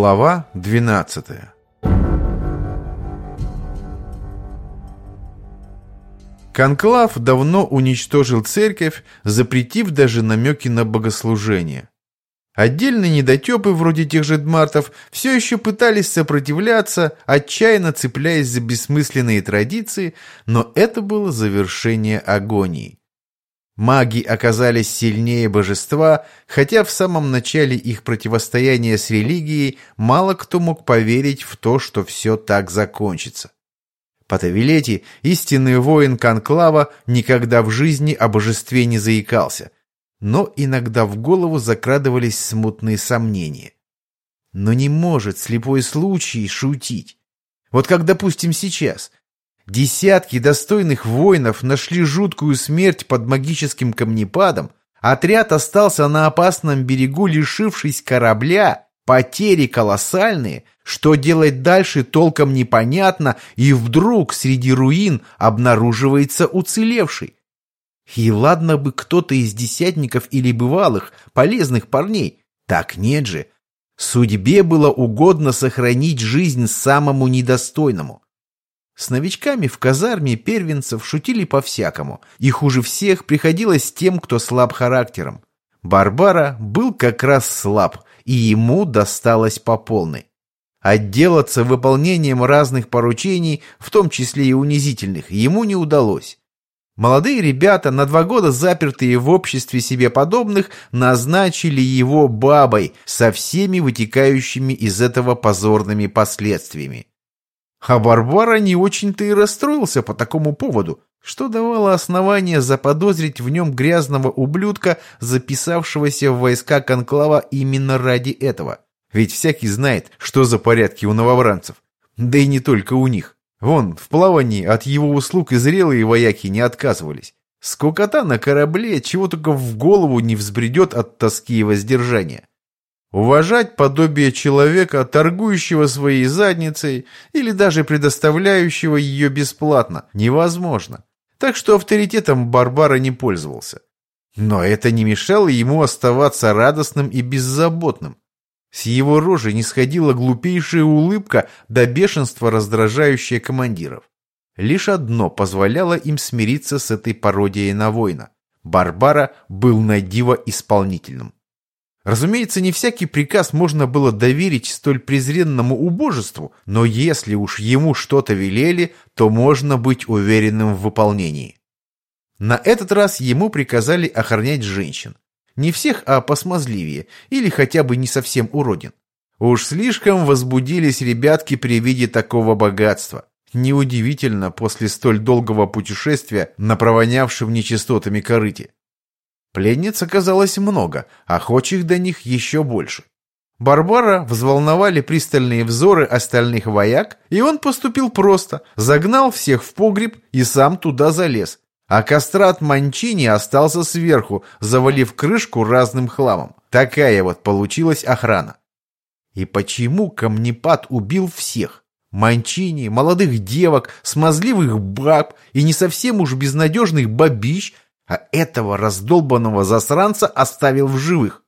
Глава 12 Конклав давно уничтожил церковь, запретив даже намеки на богослужение. Отдельные недотепы, вроде тех же дмартов, все еще пытались сопротивляться, отчаянно цепляясь за бессмысленные традиции, но это было завершение агонии. Маги оказались сильнее божества, хотя в самом начале их противостояния с религией мало кто мог поверить в то, что все так закончится. Патавилети, истинный воин Конклава, никогда в жизни о божестве не заикался, но иногда в голову закрадывались смутные сомнения. Но не может слепой случай шутить. Вот как, допустим, сейчас – Десятки достойных воинов нашли жуткую смерть под магическим камнепадом, отряд остался на опасном берегу, лишившись корабля, потери колоссальные, что делать дальше толком непонятно, и вдруг среди руин обнаруживается уцелевший. И ладно бы кто-то из десятников или бывалых, полезных парней, так нет же. Судьбе было угодно сохранить жизнь самому недостойному. С новичками в казарме первенцев шутили по-всякому, и хуже всех приходилось тем, кто слаб характером. Барбара был как раз слаб, и ему досталось по полной. Отделаться выполнением разных поручений, в том числе и унизительных, ему не удалось. Молодые ребята, на два года запертые в обществе себе подобных, назначили его бабой со всеми вытекающими из этого позорными последствиями. А Барбара не очень-то и расстроился по такому поводу, что давало основание заподозрить в нем грязного ублюдка, записавшегося в войска Конклава именно ради этого. Ведь всякий знает, что за порядки у новобранцев. Да и не только у них. Вон, в плавании от его услуг и зрелые вояки не отказывались. Скукота на корабле чего только в голову не взбредет от тоски и воздержания. Уважать подобие человека, торгующего своей задницей или даже предоставляющего ее бесплатно, невозможно. Так что авторитетом Барбара не пользовался. Но это не мешало ему оставаться радостным и беззаботным. С его рожи не сходила глупейшая улыбка до бешенства, раздражающая командиров. Лишь одно позволяло им смириться с этой пародией на воина. Барбара был на диво исполнительным. Разумеется, не всякий приказ можно было доверить столь презренному убожеству, но если уж ему что-то велели, то можно быть уверенным в выполнении. На этот раз ему приказали охранять женщин. Не всех, а посмазливее, или хотя бы не совсем уродин. Уж слишком возбудились ребятки при виде такого богатства. Неудивительно после столь долгого путешествия на провонявшем нечистотами корыте. Пленниц оказалось много, охочих до них еще больше. Барбара взволновали пристальные взоры остальных вояк, и он поступил просто, загнал всех в погреб и сам туда залез. А кастрат Манчини остался сверху, завалив крышку разным хламом. Такая вот получилась охрана. И почему камнепад убил всех? Манчини, молодых девок, смазливых баб и не совсем уж безнадежных бабищ, а этого раздолбанного засранца оставил в живых.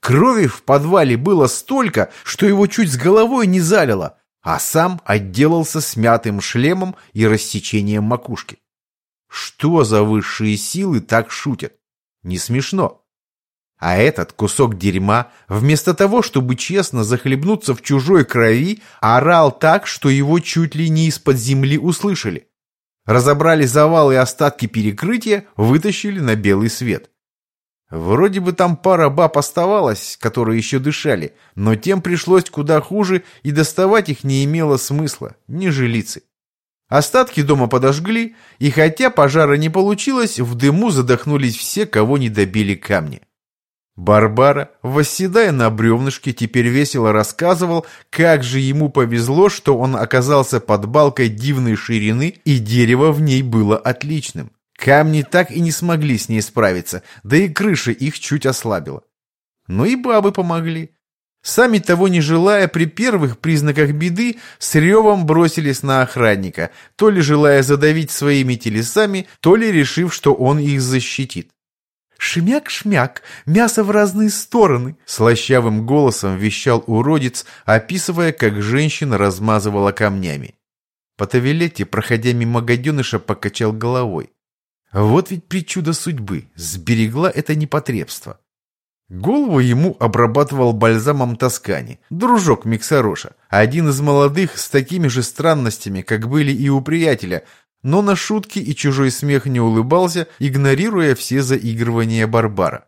Крови в подвале было столько, что его чуть с головой не залило, а сам отделался смятым шлемом и рассечением макушки. Что за высшие силы так шутят? Не смешно. А этот кусок дерьма, вместо того, чтобы честно захлебнуться в чужой крови, орал так, что его чуть ли не из-под земли услышали. Разобрали завалы и остатки перекрытия, вытащили на белый свет. Вроде бы там пара баб оставалась, которые еще дышали, но тем пришлось куда хуже, и доставать их не имело смысла, ни жилицы. Остатки дома подожгли, и хотя пожара не получилось, в дыму задохнулись все, кого не добили камни. Барбара, восседая на бревнышке, теперь весело рассказывал, как же ему повезло, что он оказался под балкой дивной ширины, и дерево в ней было отличным. Камни так и не смогли с ней справиться, да и крыша их чуть ослабила. Но и бабы помогли. Сами того не желая, при первых признаках беды с ревом бросились на охранника, то ли желая задавить своими телесами, то ли решив, что он их защитит. «Шмяк-шмяк, мясо в разные стороны!» Слащавым голосом вещал уродец, описывая, как женщина размазывала камнями. Потавилетти, проходя мимо гаденыша, покачал головой. Вот ведь причуда судьбы, сберегла это непотребство. Голову ему обрабатывал бальзамом Тоскани, дружок Миксароша, один из молодых с такими же странностями, как были и у приятеля, но на шутки и чужой смех не улыбался, игнорируя все заигрывания Барбара.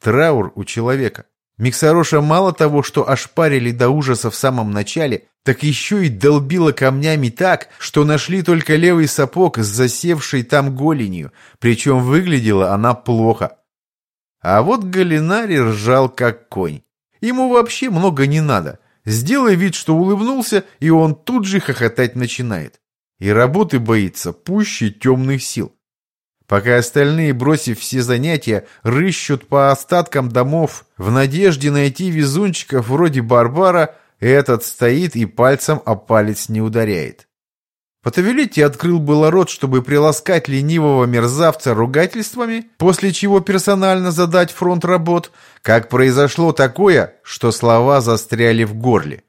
Траур у человека. Миксароша мало того, что ошпарили до ужаса в самом начале, так еще и долбила камнями так, что нашли только левый сапог с засевшей там голенью, причем выглядела она плохо. А вот Галинари ржал как конь. Ему вообще много не надо. Сделай вид, что улыбнулся, и он тут же хохотать начинает. И работы боится пуще темных сил. Пока остальные, бросив все занятия, рыщут по остаткам домов в надежде найти везунчиков вроде Барбара, этот стоит и пальцем о палец не ударяет. Потавилетти открыл было рот, чтобы приласкать ленивого мерзавца ругательствами, после чего персонально задать фронт работ, как произошло такое, что слова застряли в горле.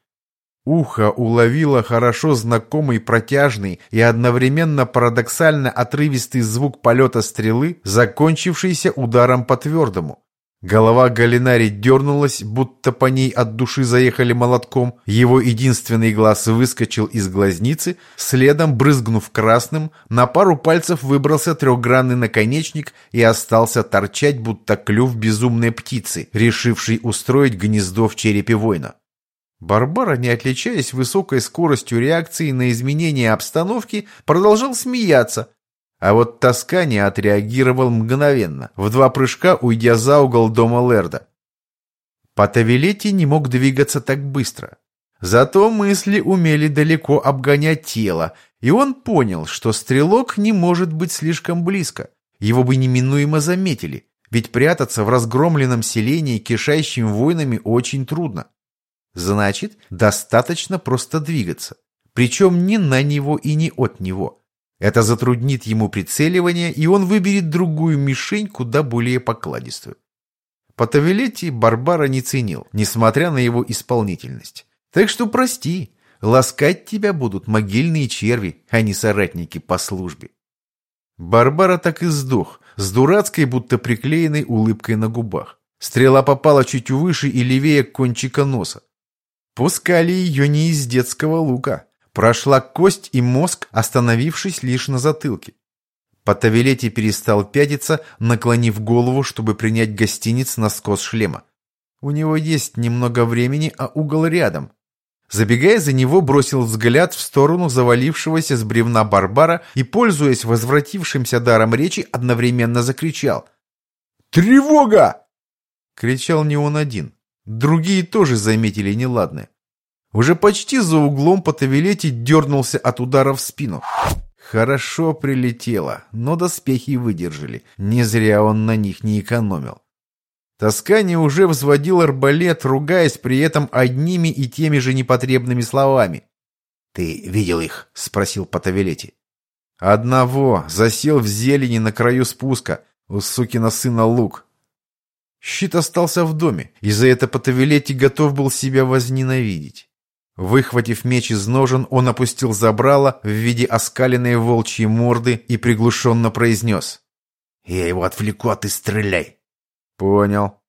Ухо уловило хорошо знакомый протяжный и одновременно парадоксально отрывистый звук полета стрелы, закончившийся ударом по твердому. Голова Галинари дернулась, будто по ней от души заехали молотком. Его единственный глаз выскочил из глазницы, следом, брызгнув красным, на пару пальцев выбрался трехгранный наконечник и остался торчать, будто клюв безумной птицы, решившей устроить гнездо в черепе воина. Барбара, не отличаясь высокой скоростью реакции на изменения обстановки, продолжал смеяться, а вот Тоскани отреагировал мгновенно, в два прыжка уйдя за угол дома Лерда. Потавилетти не мог двигаться так быстро. Зато мысли умели далеко обгонять тело, и он понял, что стрелок не может быть слишком близко. Его бы неминуемо заметили, ведь прятаться в разгромленном селении, кишащим воинами, очень трудно. Значит, достаточно просто двигаться. Причем не на него и не от него. Это затруднит ему прицеливание, и он выберет другую мишень, куда более покладистую. По Тавилетти Барбара не ценил, несмотря на его исполнительность. Так что прости, ласкать тебя будут могильные черви, а не соратники по службе. Барбара так и сдох, с дурацкой, будто приклеенной улыбкой на губах. Стрела попала чуть выше и левее кончика носа. Пускали ее не из детского лука. Прошла кость и мозг, остановившись лишь на затылке. Потавилетти перестал пятиться, наклонив голову, чтобы принять гостиниц на скос шлема. У него есть немного времени, а угол рядом. Забегая за него, бросил взгляд в сторону завалившегося с бревна Барбара и, пользуясь возвратившимся даром речи, одновременно закричал. «Тревога!» Кричал не он один. Другие тоже заметили неладное. Уже почти за углом по Тавилете дернулся от удара в спину. Хорошо прилетело, но доспехи выдержали. Не зря он на них не экономил. Тоскани уже взводил арбалет, ругаясь при этом одними и теми же непотребными словами. «Ты видел их?» — спросил Потавилети. «Одного. Засел в зелени на краю спуска. У сукина сына лук». Щит остался в доме, и за это Потавилети готов был себя возненавидеть. Выхватив меч из ножен, он опустил забрало в виде оскаленной волчьей морды и приглушенно произнес. «Я его отвлеку, а ты стреляй!» «Понял».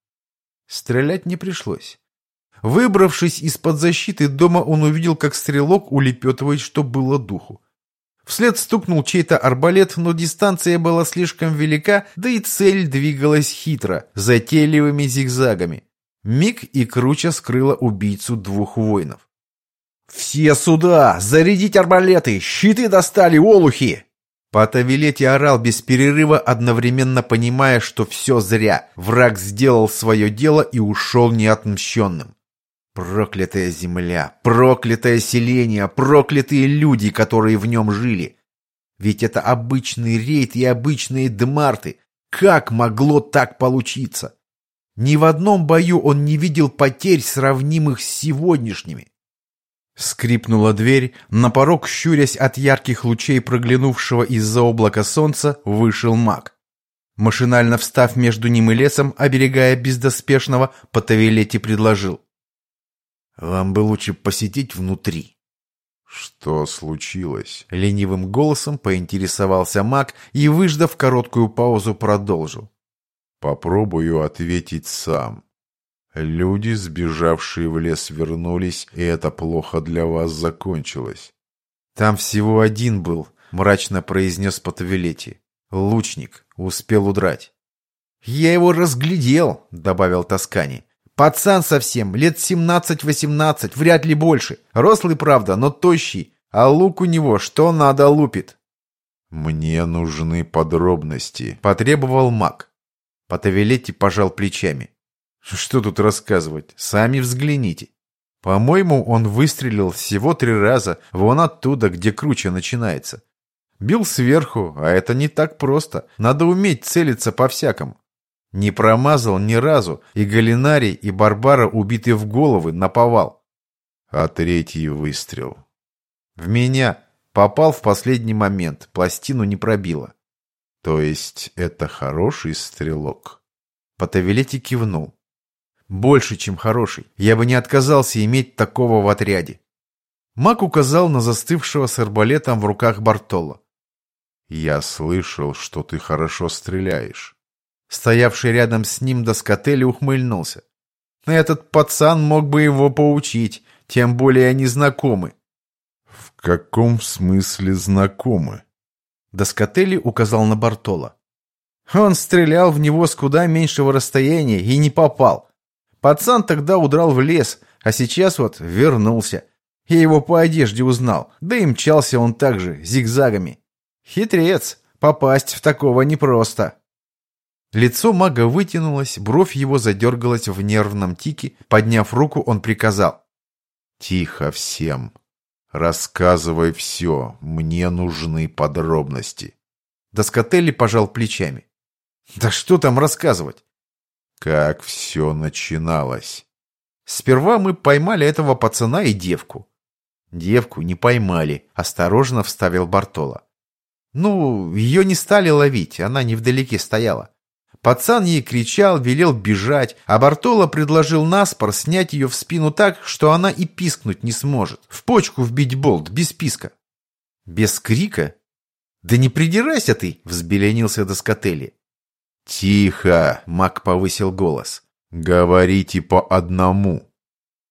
Стрелять не пришлось. Выбравшись из-под защиты дома, он увидел, как стрелок улепетывает, что было духу. Вслед стукнул чей-то арбалет, но дистанция была слишком велика, да и цель двигалась хитро, затейливыми зигзагами. Миг и круча скрыла убийцу двух воинов. «Все сюда! Зарядить арбалеты! Щиты достали, олухи!» Патавилетти орал без перерыва, одновременно понимая, что все зря. Враг сделал свое дело и ушел неотмщенным. Проклятая земля, проклятое селение, проклятые люди, которые в нем жили. Ведь это обычный рейд и обычные дмарты. Как могло так получиться? Ни в одном бою он не видел потерь, сравнимых с сегодняшними. Скрипнула дверь, на порог, щурясь от ярких лучей проглянувшего из-за облака солнца, вышел маг. Машинально встав между ним и лесом, оберегая бездоспешного, Потавилетти предложил. «Вам бы лучше посетить внутри». «Что случилось?» Ленивым голосом поинтересовался маг и, выждав короткую паузу, продолжил. «Попробую ответить сам. Люди, сбежавшие в лес, вернулись, и это плохо для вас закончилось». «Там всего один был», — мрачно произнес Потавилетти. «Лучник. Успел удрать». «Я его разглядел», — добавил Тоскани. Пацан совсем, лет семнадцать-восемнадцать, вряд ли больше. Рослый, правда, но тощий. А лук у него что надо лупит. «Мне нужны подробности», — потребовал маг. Потавилетти пожал плечами. «Что тут рассказывать? Сами взгляните. По-моему, он выстрелил всего три раза, вон оттуда, где круче начинается. Бил сверху, а это не так просто. Надо уметь целиться по-всякому. Не промазал ни разу, и Галинарий, и Барбара убиты в головы, наповал. А третий выстрел. В меня. Попал в последний момент, пластину не пробило. То есть это хороший стрелок? Потавилетти кивнул. Больше, чем хороший. Я бы не отказался иметь такого в отряде. Мак указал на застывшего с арбалетом в руках Бартола. «Я слышал, что ты хорошо стреляешь». Стоявший рядом с ним Доскотели ухмыльнулся. Этот пацан мог бы его поучить, тем более они знакомы. В каком смысле знакомы? Доскотели указал на Бартола. Он стрелял в него с куда меньшего расстояния и не попал. Пацан тогда удрал в лес, а сейчас вот вернулся. Я его по одежде узнал, да и мчался он также, зигзагами. Хитрец, попасть в такого непросто. Лицо мага вытянулось, бровь его задергалась в нервном тике. Подняв руку, он приказал. «Тихо всем. Рассказывай все. Мне нужны подробности». Доскотелли пожал плечами. «Да что там рассказывать?» «Как все начиналось?» «Сперва мы поймали этого пацана и девку». «Девку не поймали», — осторожно вставил Бартола. «Ну, ее не стали ловить, она невдалеке стояла. Пацан ей кричал, велел бежать, а Бартоло предложил наспор снять ее в спину так, что она и пискнуть не сможет. В почку вбить болт, без писка. Без крика? Да не придирайся ты, взбеленился Доскотели. Тихо, Мак повысил голос. Говорите по одному.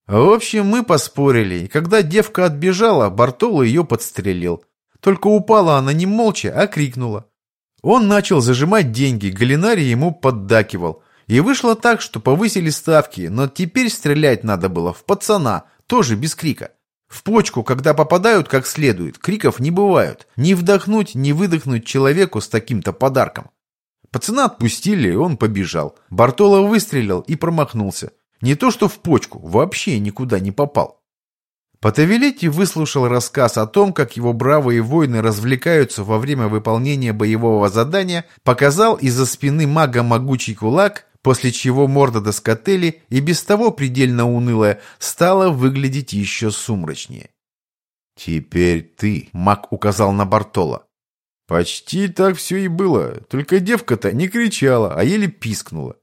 В общем, мы поспорили, и когда девка отбежала, Бартоло ее подстрелил. Только упала она не молча, а крикнула. Он начал зажимать деньги, Галинарий ему поддакивал. И вышло так, что повысили ставки, но теперь стрелять надо было в пацана, тоже без крика. В почку, когда попадают как следует, криков не бывают. Ни вдохнуть, ни выдохнуть человеку с таким-то подарком. Пацана отпустили, и он побежал. Бартоло выстрелил и промахнулся. Не то что в почку, вообще никуда не попал. Потавилетти выслушал рассказ о том, как его бравые воины развлекаются во время выполнения боевого задания, показал из-за спины мага могучий кулак, после чего морда Доскотели, и без того предельно унылая, стала выглядеть еще сумрачнее. «Теперь ты», — маг указал на Бартола. «Почти так все и было, только девка-то не кричала, а еле пискнула».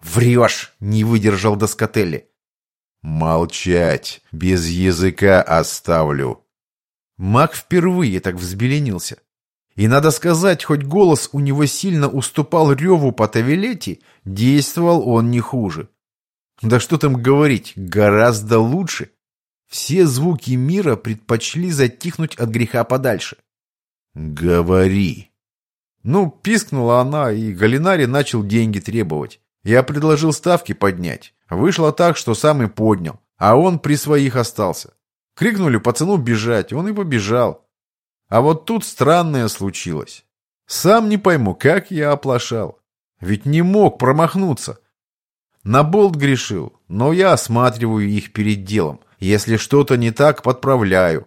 «Врешь!» — не выдержал Доскотели. «Молчать! Без языка оставлю!» Маг впервые так взбеленился. И надо сказать, хоть голос у него сильно уступал реву по Тавилете, действовал он не хуже. Да что там говорить, гораздо лучше. Все звуки мира предпочли затихнуть от греха подальше. «Говори!» Ну, пискнула она, и Галинари начал деньги требовать. Я предложил ставки поднять. Вышло так, что сам и поднял, а он при своих остался. Крикнули пацану бежать, он и побежал. А вот тут странное случилось. Сам не пойму, как я оплошал. Ведь не мог промахнуться. На болт грешил, но я осматриваю их перед делом. Если что-то не так, подправляю.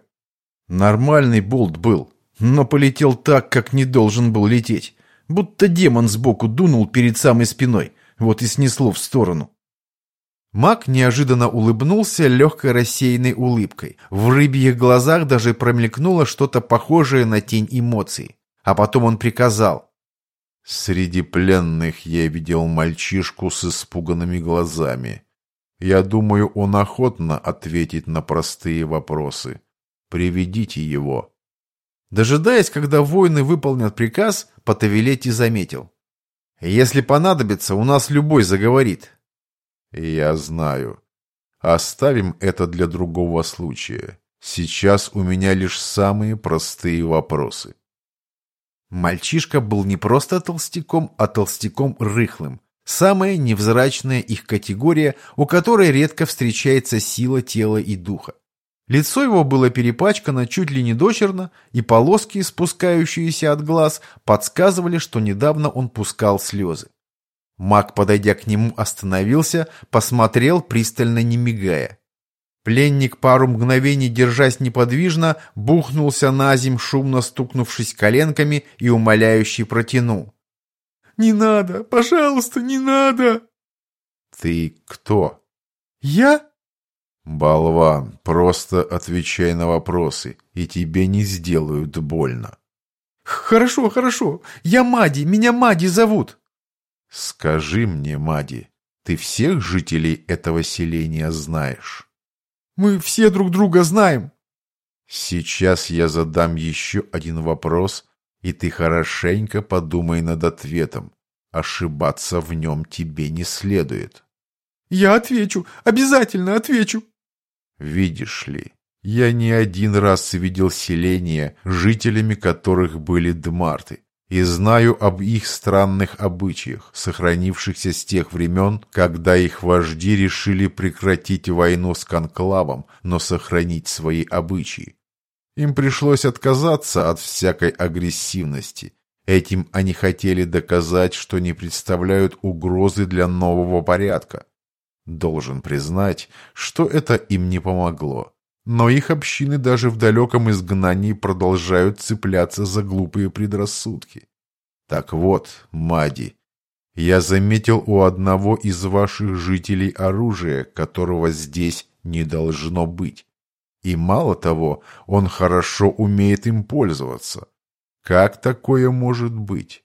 Нормальный болт был, но полетел так, как не должен был лететь. Будто демон сбоку дунул перед самой спиной. Вот и снесло в сторону. Маг неожиданно улыбнулся легкой рассеянной улыбкой. В рыбьих глазах даже промелькнуло что-то похожее на тень эмоций. А потом он приказал. Среди пленных я видел мальчишку с испуганными глазами. Я думаю, он охотно ответит на простые вопросы. Приведите его. Дожидаясь, когда воины выполнят приказ, Потавилетти заметил. «Если понадобится, у нас любой заговорит». «Я знаю. Оставим это для другого случая. Сейчас у меня лишь самые простые вопросы». Мальчишка был не просто толстяком, а толстяком рыхлым. Самая невзрачная их категория, у которой редко встречается сила тела и духа. Лицо его было перепачкано чуть ли не дочерно, и полоски, спускающиеся от глаз, подсказывали, что недавно он пускал слезы. Маг, подойдя к нему, остановился, посмотрел, пристально не мигая. Пленник, пару мгновений держась неподвижно, бухнулся на земь, шумно стукнувшись коленками и умоляющий протянул. «Не надо! Пожалуйста, не надо!» «Ты кто?» «Я?» «Болван, просто отвечай на вопросы, и тебе не сделают больно». «Хорошо, хорошо. Я Мади, меня Мади зовут». «Скажи мне, Мади, ты всех жителей этого селения знаешь?» «Мы все друг друга знаем». «Сейчас я задам еще один вопрос, и ты хорошенько подумай над ответом. Ошибаться в нем тебе не следует». «Я отвечу, обязательно отвечу». Видишь ли, я не один раз видел селения, жителями которых были дмарты, и знаю об их странных обычаях, сохранившихся с тех времен, когда их вожди решили прекратить войну с конклавом, но сохранить свои обычаи. Им пришлось отказаться от всякой агрессивности. Этим они хотели доказать, что не представляют угрозы для нового порядка. Должен признать, что это им не помогло. Но их общины даже в далеком изгнании продолжают цепляться за глупые предрассудки. Так вот, Мади, я заметил у одного из ваших жителей оружие, которого здесь не должно быть. И мало того, он хорошо умеет им пользоваться. Как такое может быть?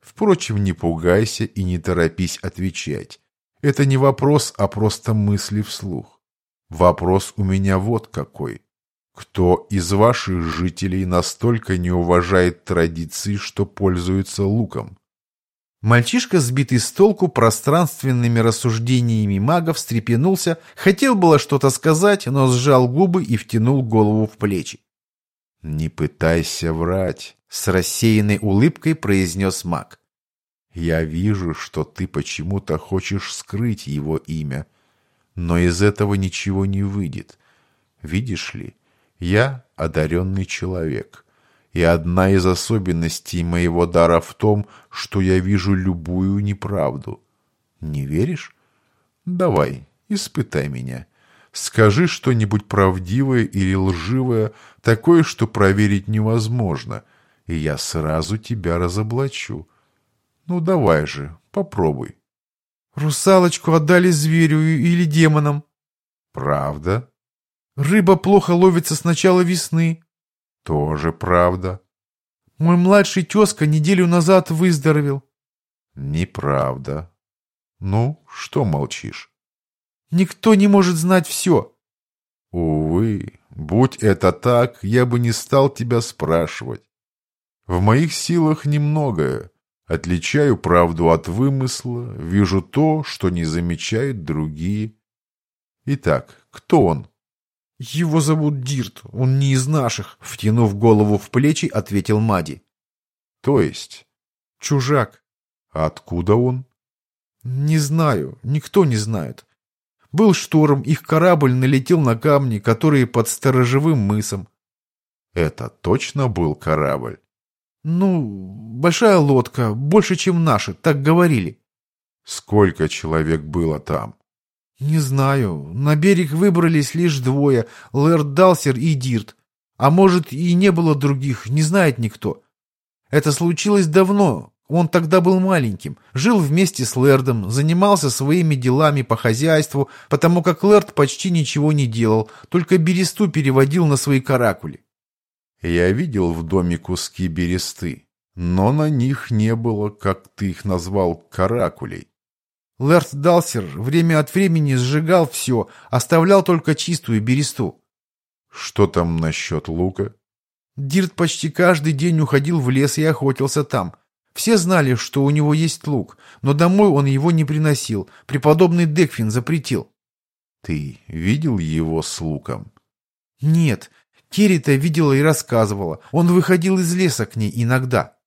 Впрочем, не пугайся и не торопись отвечать. Это не вопрос, а просто мысли вслух. Вопрос у меня вот какой. Кто из ваших жителей настолько не уважает традиции, что пользуется луком? Мальчишка, сбитый с толку пространственными рассуждениями мага, встрепенулся, хотел было что-то сказать, но сжал губы и втянул голову в плечи. «Не пытайся врать», — с рассеянной улыбкой произнес маг. Я вижу, что ты почему-то хочешь скрыть его имя, но из этого ничего не выйдет. Видишь ли, я одаренный человек, и одна из особенностей моего дара в том, что я вижу любую неправду. Не веришь? Давай, испытай меня. Скажи что-нибудь правдивое или лживое, такое, что проверить невозможно, и я сразу тебя разоблачу. Ну давай же, попробуй. Русалочку отдали зверю или демонам. Правда? Рыба плохо ловится с начала весны. Тоже правда. Мой младший тезка неделю назад выздоровел. Неправда. Ну, что молчишь? Никто не может знать все. Увы, будь это так, я бы не стал тебя спрашивать. В моих силах немногое. Отличаю правду от вымысла, вижу то, что не замечают другие. Итак, кто он? Его зовут Дирт, он не из наших, втянув голову в плечи, ответил Мади. То есть? Чужак. А откуда он? Не знаю, никто не знает. Был шторм, их корабль налетел на камни, которые под сторожевым мысом. Это точно был корабль? «Ну, большая лодка, больше, чем наши, так говорили». «Сколько человек было там?» «Не знаю. На берег выбрались лишь двое, Лэрд Далсер и Дирт. А может, и не было других, не знает никто. Это случилось давно, он тогда был маленьким, жил вместе с Лэрдом, занимался своими делами по хозяйству, потому как Лэрд почти ничего не делал, только бересту переводил на свои каракули. Я видел в доме куски бересты. Но на них не было, как ты их назвал, каракулей. Лэрд Далсер время от времени сжигал все, оставлял только чистую бересту. Что там насчет лука? Дирт почти каждый день уходил в лес и охотился там. Все знали, что у него есть лук, но домой он его не приносил. Преподобный Декфин запретил. Ты видел его с луком? Нет, Керрита видела и рассказывала. Он выходил из леса к ней иногда.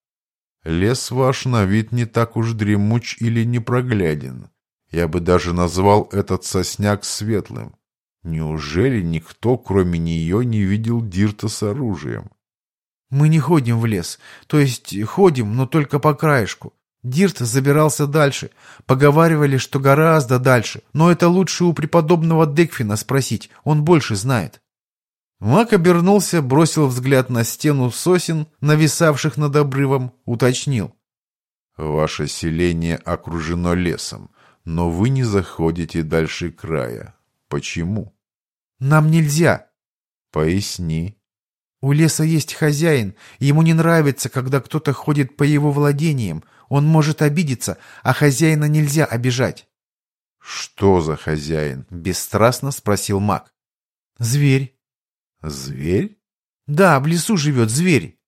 Лес ваш на вид не так уж дремуч или непрогляден. Я бы даже назвал этот сосняк светлым. Неужели никто, кроме нее, не видел Дирта с оружием? Мы не ходим в лес. То есть ходим, но только по краешку. Дирт забирался дальше. Поговаривали, что гораздо дальше. Но это лучше у преподобного Декфина спросить. Он больше знает. Мак обернулся, бросил взгляд на стену сосен, нависавших над обрывом, уточнил. «Ваше селение окружено лесом, но вы не заходите дальше края. Почему?» «Нам нельзя». «Поясни». «У леса есть хозяин, ему не нравится, когда кто-то ходит по его владениям. Он может обидеться, а хозяина нельзя обижать». «Что за хозяин?» — бесстрастно спросил маг. «Зверь». Зверь? Да, в лесу живет зверь.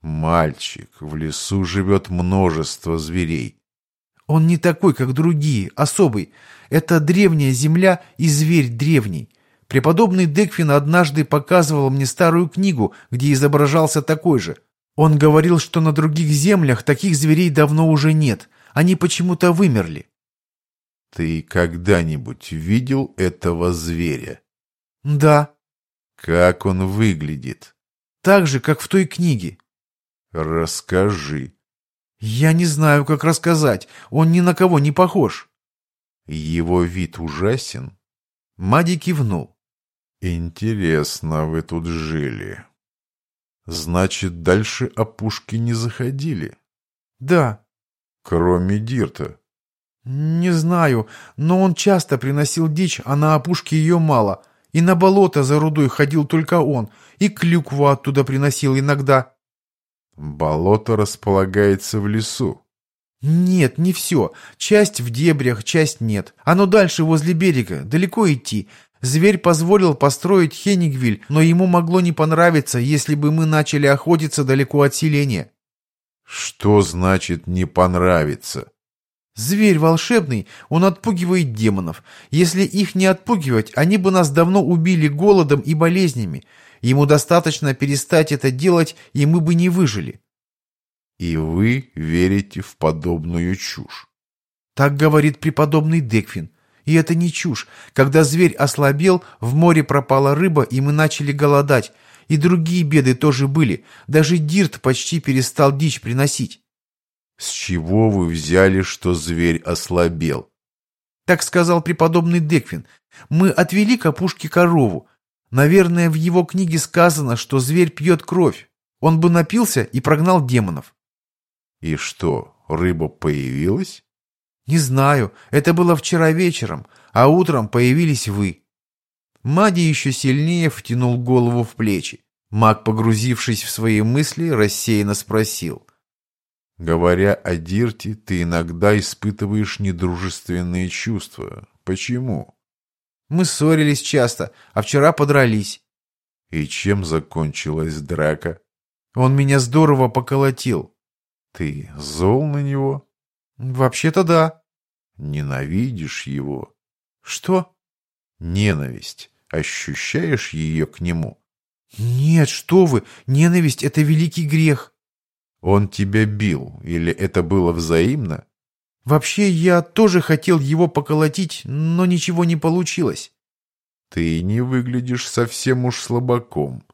Мальчик, в лесу живет множество зверей. Он не такой, как другие, особый. Это древняя земля и зверь древний. Преподобный Декфин однажды показывал мне старую книгу, где изображался такой же. Он говорил, что на других землях таких зверей давно уже нет. Они почему-то вымерли. Ты когда-нибудь видел этого зверя? Да. Как он выглядит? Так же, как в той книге. Расскажи. Я не знаю, как рассказать. Он ни на кого не похож. Его вид ужасен? Мади кивнул. Интересно, вы тут жили. Значит, дальше опушки не заходили? Да. Кроме Дирта? Не знаю, но он часто приносил дичь, а на опушке ее мало. И на болото за рудой ходил только он, и клюкву оттуда приносил иногда. Болото располагается в лесу. Нет, не все. Часть в дебрях, часть нет. Оно дальше возле берега, далеко идти. Зверь позволил построить Хенигвиль, но ему могло не понравиться, если бы мы начали охотиться далеко от селения. Что значит «не понравится»? Зверь волшебный, он отпугивает демонов. Если их не отпугивать, они бы нас давно убили голодом и болезнями. Ему достаточно перестать это делать, и мы бы не выжили. И вы верите в подобную чушь? Так говорит преподобный Декфин. И это не чушь. Когда зверь ослабел, в море пропала рыба, и мы начали голодать. И другие беды тоже были. Даже Дирт почти перестал дичь приносить. С чего вы взяли, что зверь ослабел? Так сказал преподобный Деквин. Мы отвели к опушке корову. Наверное, в его книге сказано, что зверь пьет кровь. Он бы напился и прогнал демонов. И что, рыба появилась? Не знаю, это было вчера вечером, а утром появились вы. Мади еще сильнее втянул голову в плечи. Маг, погрузившись в свои мысли, рассеянно спросил. Говоря о Дирте, ты иногда испытываешь недружественные чувства. Почему? Мы ссорились часто, а вчера подрались. И чем закончилась драка? Он меня здорово поколотил. Ты зол на него? Вообще-то да. Ненавидишь его? Что? Ненависть. Ощущаешь ее к нему? Нет, что вы, ненависть — это великий грех. Он тебя бил, или это было взаимно? Вообще, я тоже хотел его поколотить, но ничего не получилось. Ты не выглядишь совсем уж слабаком.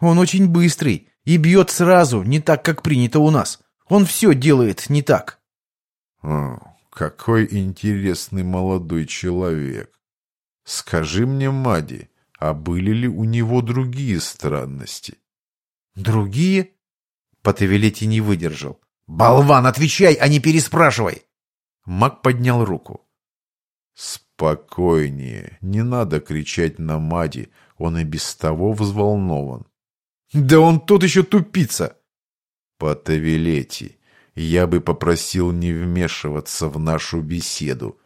Он очень быстрый и бьет сразу, не так, как принято у нас. Он все делает не так. О, какой интересный молодой человек. Скажи мне, Мади, а были ли у него другие странности? Другие? Потавилетти не выдержал. «Болван, отвечай, а не переспрашивай!» Мак поднял руку. «Спокойнее, не надо кричать на Мади, он и без того взволнован». «Да он тут еще тупица!» Потавилети, я бы попросил не вмешиваться в нашу беседу.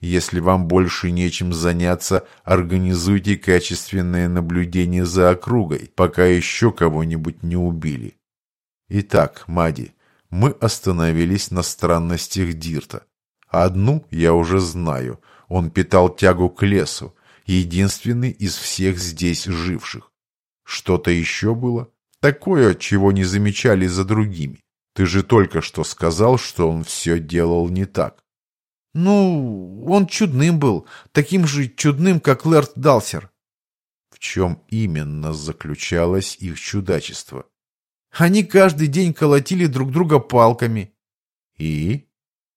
Если вам больше нечем заняться, организуйте качественное наблюдение за округой, пока еще кого-нибудь не убили. Итак, Мади, мы остановились на странностях Дирта. Одну я уже знаю. Он питал тягу к лесу, единственный из всех здесь живших. Что-то еще было? Такое, чего не замечали за другими. Ты же только что сказал, что он все делал не так. Ну, он чудным был, таким же чудным, как Лэрд Далсер. В чем именно заключалось их чудачество? Они каждый день колотили друг друга палками. И?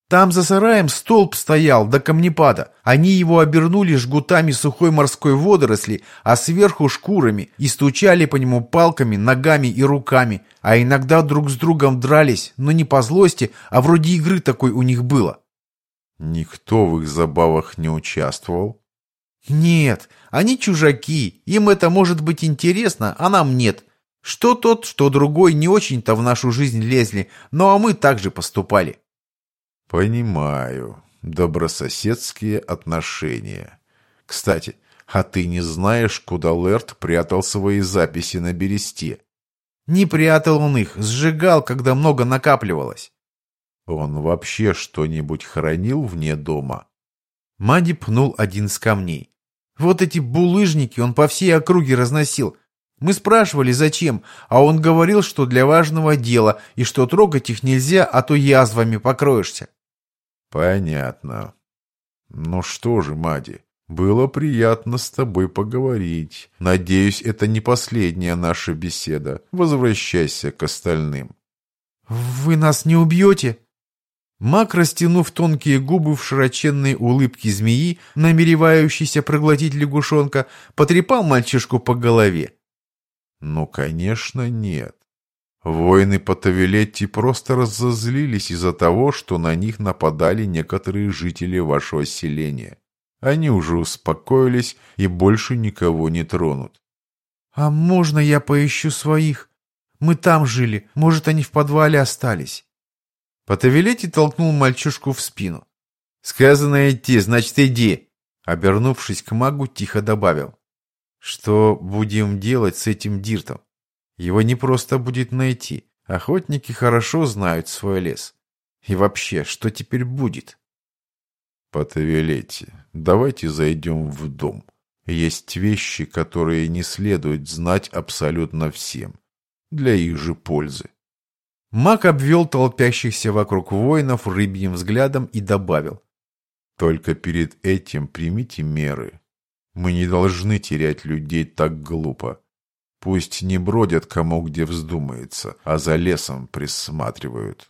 Там за сараем столб стоял до камнепада. Они его обернули жгутами сухой морской водоросли, а сверху шкурами, и стучали по нему палками, ногами и руками, а иногда друг с другом дрались, но не по злости, а вроде игры такой у них было. Никто в их забавах не участвовал? Нет, они чужаки, им это может быть интересно, а нам нет. Что тот, что другой не очень-то в нашу жизнь лезли, ну а мы также поступали. Понимаю. Добрососедские отношения. Кстати, а ты не знаешь, куда Лерт прятал свои записи на бересте? Не прятал он их, сжигал, когда много накапливалось. Он вообще что-нибудь хранил вне дома? Мади пнул один из камней. Вот эти булыжники он по всей округе разносил. Мы спрашивали, зачем, а он говорил, что для важного дела, и что трогать их нельзя, а то язвами покроешься. Понятно. Ну что же, Мади, было приятно с тобой поговорить. Надеюсь, это не последняя наша беседа. Возвращайся к остальным. Вы нас не убьете? Мак, растянув тонкие губы в широченной улыбке змеи, намеревающейся проглотить лягушонка, потрепал мальчишку по голове. Ну, конечно, нет. Воины по Тавилетти просто разозлились из-за того, что на них нападали некоторые жители вашего селения. Они уже успокоились и больше никого не тронут. «А можно я поищу своих? Мы там жили, может, они в подвале остались?» Потавилетти толкнул мальчишку в спину. «Сказано идти, значит, иди!» Обернувшись к магу, тихо добавил. «Что будем делать с этим диртом? Его не просто будет найти. Охотники хорошо знают свой лес. И вообще, что теперь будет? Потавилетти, давайте зайдем в дом. Есть вещи, которые не следует знать абсолютно всем. Для их же пользы. Маг обвел толпящихся вокруг воинов рыбьим взглядом и добавил. Только перед этим примите меры. Мы не должны терять людей так глупо. Пусть не бродят кому где вздумается, а за лесом присматривают.